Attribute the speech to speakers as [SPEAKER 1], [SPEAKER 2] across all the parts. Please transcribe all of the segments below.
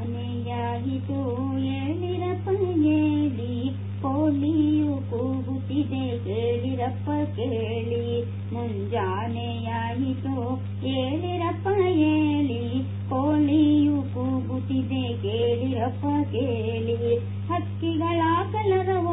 [SPEAKER 1] ಮುಂಜಾನೆಯಾಯಿತು ಹೇಳಿರಪ್ಪ ಹೇಳಿ ಕೋಲಿಯು ಕೂಗುತ್ತಿದೆ ಕೇಳಿರಪ್ಪ ಕೇಳಿ ಮುಂಜಾನೆಯಾಯಿತು ಹೇಳಿರಪ್ಪ ಹೇಳಿ ಕೋಲಿಯು ಕೂಗುತ್ತಿದೆ ಕೇಳಿರಪ್ಪ ಕೇಳಿ, ಹಕ್ಕಿಗಳ ಕಲರವವು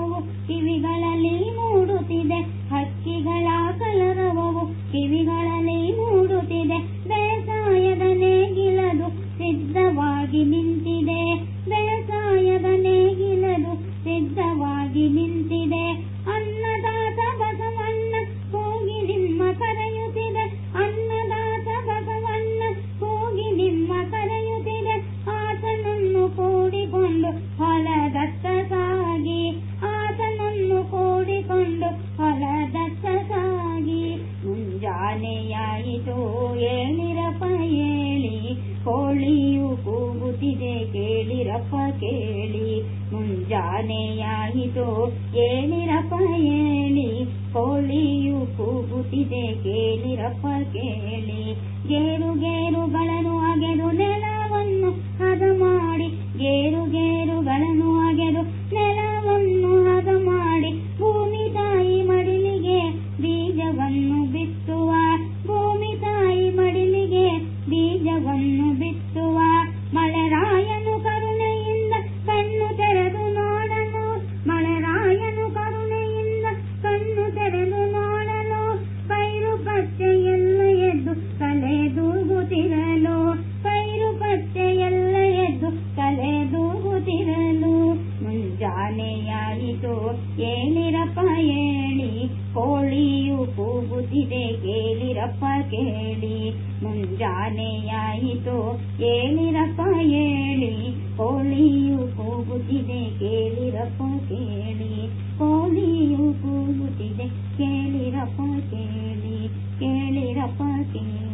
[SPEAKER 1] ಮುಂಜಾನೆಯಾಯಿತು ಏಳಿರಪ್ಪ ಏಳಿ ಕೋಳಿಯು ಕೂಗುತ್ತಿದೆ, ಕೇಳಿರಪ್ಪ ಕೇಳಿ. ಮುಂಜಾನೆಯಾಯಿತು ಏಳಿರಪ್ಪ ಏಳಿ ಕೋಳಿಯು ಕೂಗುತ್ತಿದೆ, ಕೇಳಿರಪ್ಪ ಕೇಳಿ. ಗೇರು ಗೇರುಗಳನ್ನು ಅಗೆದು ನೆಲವನ್ನು ಮುಂಜಾನೆಯಾಯಿತು ಏಳಿರಪ್ಪ ಏಳಿ ಕೋಳಿಯು ಕೂಗುತ್ತಿದೆ ಕೇಳಿರಪ್ಪ ಕೇಳಿ. ಮುಂಜಾನೆಯಾಯಿತು. ಏಳಿರಪ್ಪ ಏಳಿ ಕೋಳಿಯು ಕೂಗುತ್ತಿದೆ ಕೇಳಿರಪ್ಪ ಕೇಳಿ. ಕೋಳಿಯು ಕೂಗುತ್ತಿದೆ ಕೇಳಿರಪ್ಪ ಕೇಳಿ. ಕೇಳಿರಪ್ಪ ಕೇಳಿ.